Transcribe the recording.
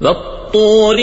وَالطُّورِ